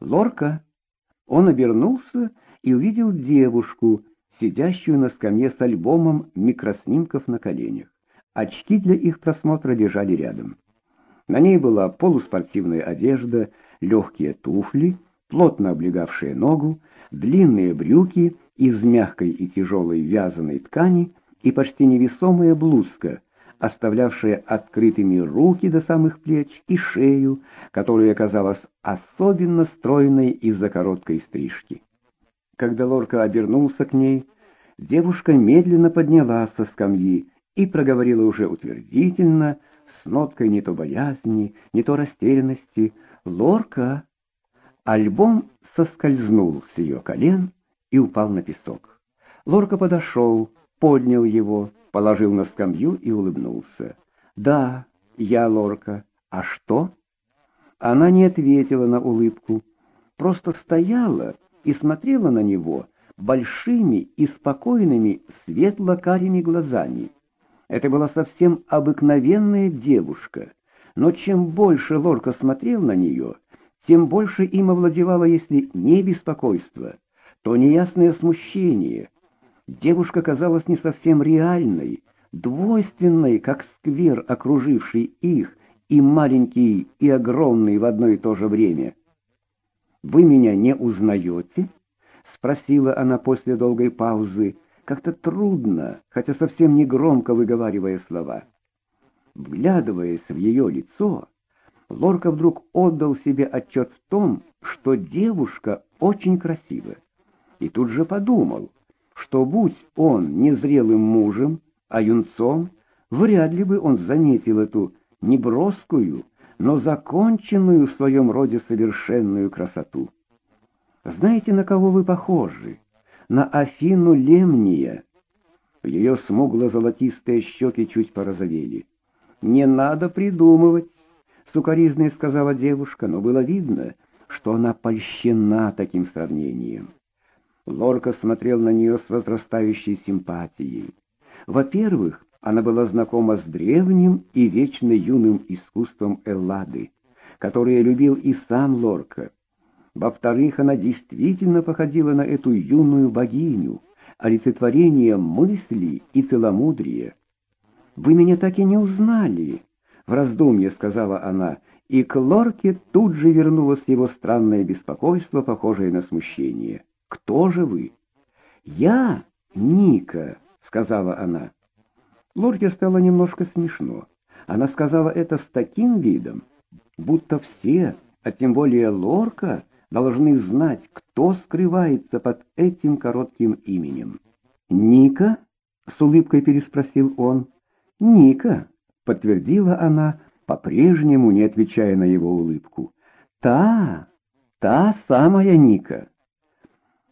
«Лорка!» Он обернулся и увидел девушку, сидящую на скамье с альбомом микроснимков на коленях. Очки для их просмотра лежали рядом. На ней была полуспортивная одежда, легкие туфли, плотно облегавшие ногу, длинные брюки из мягкой и тяжелой вязаной ткани и почти невесомая блузка, оставлявшая открытыми руки до самых плеч и шею, которая оказалась особенно стройной из-за короткой стрижки. Когда Лорка обернулся к ней, девушка медленно поднялась со скамьи и проговорила уже утвердительно, с ноткой не то боязни, не то растерянности, «Лорка!» Альбом соскользнул с ее колен и упал на песок. Лорка подошел, поднял его, положил на скамью и улыбнулся. «Да, я Лорка. А что?» Она не ответила на улыбку, просто стояла и смотрела на него большими и спокойными светло-карими глазами. Это была совсем обыкновенная девушка, но чем больше Лорка смотрел на нее, тем больше им овладевало, если не беспокойство, то неясное смущение. Девушка казалась не совсем реальной, двойственной, как сквер, окруживший их, и маленький, и огромный в одно и то же время. «Вы меня не узнаете?» — спросила она после долгой паузы, как-то трудно, хотя совсем не громко выговаривая слова. Вглядываясь в ее лицо, Лорка вдруг отдал себе отчет в том, что девушка очень красива. И тут же подумал, что будь он незрелым мужем, а юнцом, вряд ли бы он заметил эту неброскую, но законченную в своем роде совершенную красоту. Знаете, на кого вы похожи? На Афину Лемния. Ее смугло-золотистые щеки чуть порозовели. Не надо придумывать. — сукоризной сказала девушка, но было видно, что она польщена таким сравнением. Лорка смотрел на нее с возрастающей симпатией. Во-первых, она была знакома с древним и вечно юным искусством Эллады, которое любил и сам Лорка. Во-вторых, она действительно походила на эту юную богиню, олицетворение мысли и целомудрия. «Вы меня так и не узнали», в раздумье сказала она, и к Лорке тут же вернулось его странное беспокойство, похожее на смущение. «Кто же вы?» «Я Ника», — сказала она. Лорке стало немножко смешно. Она сказала это с таким видом, будто все, а тем более Лорка, должны знать, кто скрывается под этим коротким именем. «Ника?» — с улыбкой переспросил он. «Ника», подтвердила она, по-прежнему не отвечая на его улыбку. «Та, та самая Ника».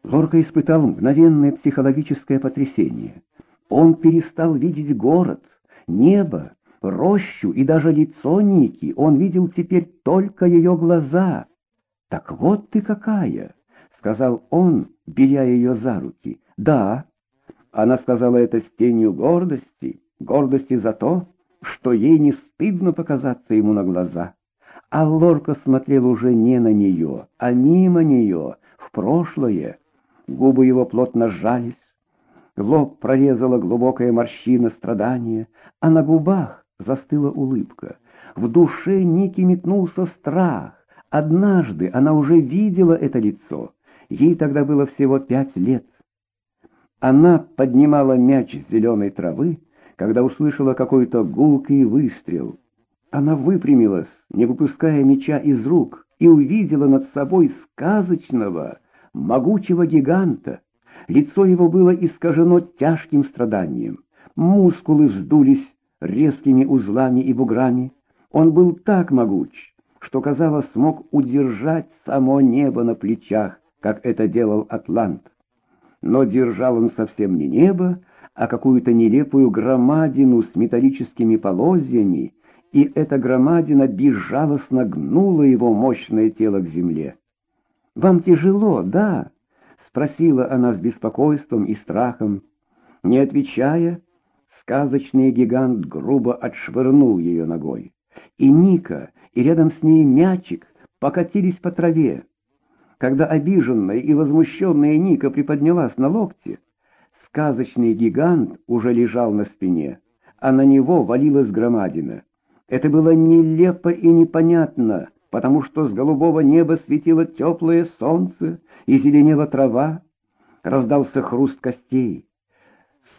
Лорка испытал мгновенное психологическое потрясение. Он перестал видеть город, небо, рощу и даже лицо Ники. Он видел теперь только ее глаза. «Так вот ты какая!» — сказал он, беря ее за руки. «Да». Она сказала это с тенью гордости, гордости за то, что ей не стыдно показаться ему на глаза. А Лорка смотрел уже не на нее, а мимо нее, в прошлое. Губы его плотно сжались, лоб прорезала глубокая морщина страдания, а на губах застыла улыбка. В душе Ники метнулся страх. Однажды она уже видела это лицо. Ей тогда было всего пять лет. Она поднимала мяч с зеленой травы, когда услышала какой-то гулкий выстрел. Она выпрямилась, не выпуская меча из рук, и увидела над собой сказочного, могучего гиганта. Лицо его было искажено тяжким страданием. Мускулы вздулись резкими узлами и буграми. Он был так могуч, что, казалось, смог удержать само небо на плечах, как это делал Атлант. Но держал он совсем не небо, а какую-то нелепую громадину с металлическими полозьями, и эта громадина безжалостно гнула его мощное тело к земле. «Вам тяжело, да?» — спросила она с беспокойством и страхом. Не отвечая, сказочный гигант грубо отшвырнул ее ногой. И Ника, и рядом с ней мячик покатились по траве. Когда обиженная и возмущенная Ника приподнялась на локте, сказочный гигант уже лежал на спине, а на него валилась громадина. Это было нелепо и непонятно, потому что с голубого неба светило теплое солнце и зеленела трава, раздался хруст костей.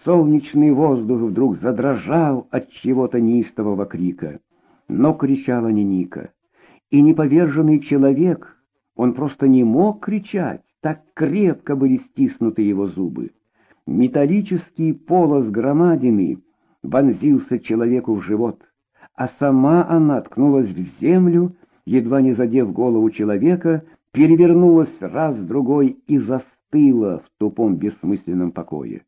Солнечный воздух вдруг задрожал от чего-то неистового крика. Но кричала не Ника. И неповерженный человек, он просто не мог кричать, так крепко были стиснуты его зубы. Металлический полос громадины вонзился человеку в живот, а сама она ткнулась в землю, едва не задев голову человека, перевернулась раз-другой и застыла в тупом бессмысленном покое.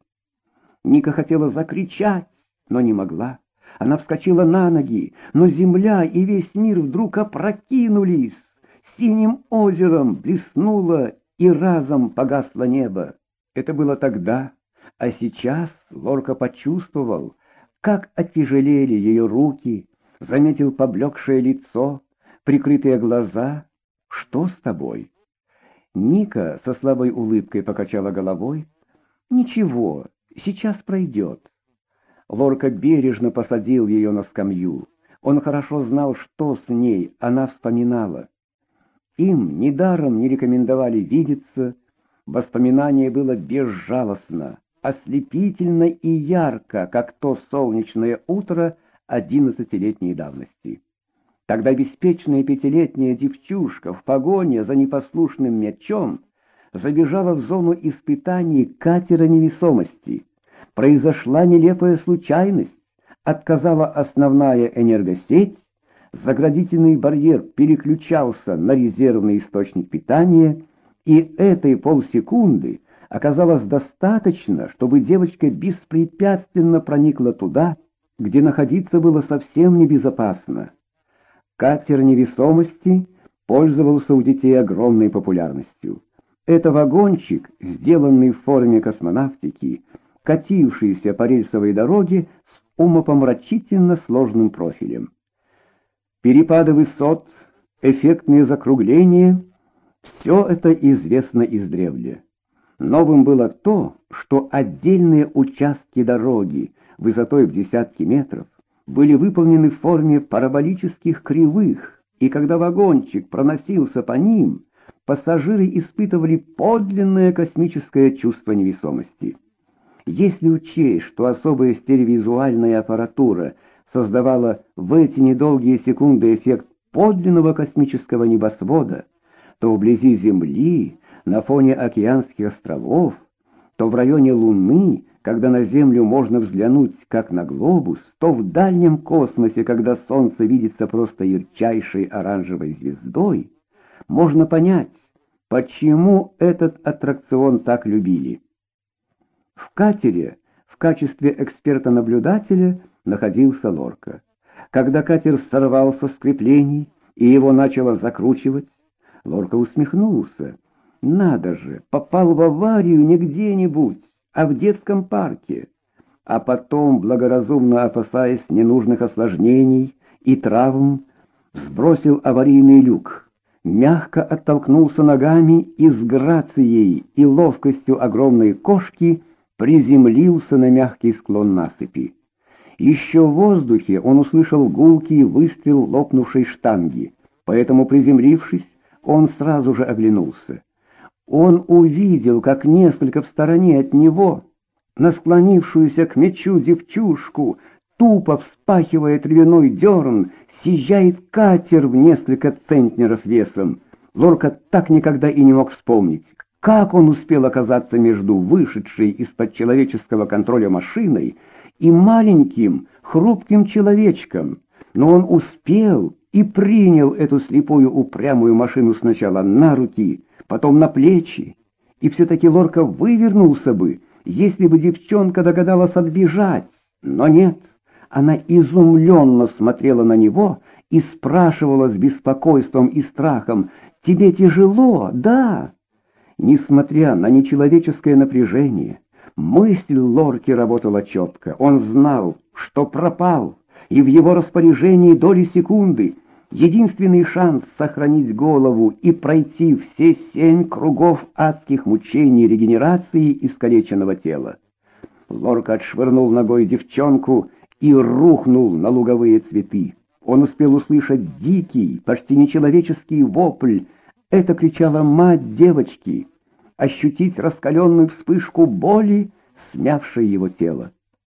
Ника хотела закричать, но не могла. Она вскочила на ноги, но земля и весь мир вдруг опрокинулись. Синим озером блеснуло и разом погасло небо. Это было тогда, а сейчас Лорка почувствовал, как оттяжелели ее руки, заметил поблекшее лицо, прикрытые глаза. «Что с тобой?» Ника со слабой улыбкой покачала головой. «Ничего, сейчас пройдет». Лорка бережно посадил ее на скамью. Он хорошо знал, что с ней, она вспоминала. Им недаром не рекомендовали видеться, воспоминание было безжалостно, ослепительно и ярко, как то солнечное утро одиннадцатилетней давности. Тогда беспечная пятилетняя девчушка в погоне за непослушным мячом забежала в зону испытаний катера невесомости. Произошла нелепая случайность, отказала основная энергосеть, заградительный барьер переключался на резервный источник питания, и этой полсекунды оказалось достаточно, чтобы девочка беспрепятственно проникла туда, где находиться было совсем небезопасно. Катер невесомости пользовался у детей огромной популярностью. Это вагончик, сделанный в форме космонавтики, катившийся по рельсовой дороге с умопомрачительно сложным профилем. Перепады высот, эффектные закругления — все это известно издревле. Новым было то, что отдельные участки дороги высотой в десятки метров были выполнены в форме параболических кривых, и когда вагончик проносился по ним, пассажиры испытывали подлинное космическое чувство невесомости. Если учесть, что особая стереовизуальная аппаратура создавала в эти недолгие секунды эффект подлинного космического небосвода, то вблизи Земли, на фоне океанских островов, то в районе Луны когда на Землю можно взглянуть как на глобус, то в дальнем космосе, когда Солнце видится просто ярчайшей оранжевой звездой, можно понять, почему этот аттракцион так любили. В катере в качестве эксперта-наблюдателя находился Лорка. Когда катер сорвался с креплений и его начало закручивать, Лорка усмехнулся. «Надо же, попал в аварию не где-нибудь, а в детском парке, а потом, благоразумно опасаясь ненужных осложнений и травм, сбросил аварийный люк, мягко оттолкнулся ногами и с грацией и ловкостью огромной кошки приземлился на мягкий склон насыпи. Еще в воздухе он услышал гулкий выстрел лопнувшей штанги, поэтому, приземлившись, он сразу же оглянулся. Он увидел, как несколько в стороне от него, на склонившуюся к мечу девчушку, тупо вспахивая травяной дерн, съезжает катер в несколько центнеров весом. Лорка так никогда и не мог вспомнить, как он успел оказаться между вышедшей из-под человеческого контроля машиной и маленьким, хрупким человечком. Но он успел и принял эту слепую упрямую машину сначала на руки, потом на плечи, и все-таки Лорка вывернулся бы, если бы девчонка догадалась отбежать, но нет, она изумленно смотрела на него и спрашивала с беспокойством и страхом, «Тебе тяжело, да?» Несмотря на нечеловеческое напряжение, мысль Лорки работала четко. Он знал, что пропал, и в его распоряжении доли секунды — единственный шанс сохранить голову и пройти все семь кругов адских мучений регенерации искалеченного тела. Лорка отшвырнул ногой девчонку и рухнул на луговые цветы. Он успел услышать дикий, почти нечеловеческий вопль. Это кричала мать девочки. Ощутить раскаленную вспышку боли, смявшей его тело.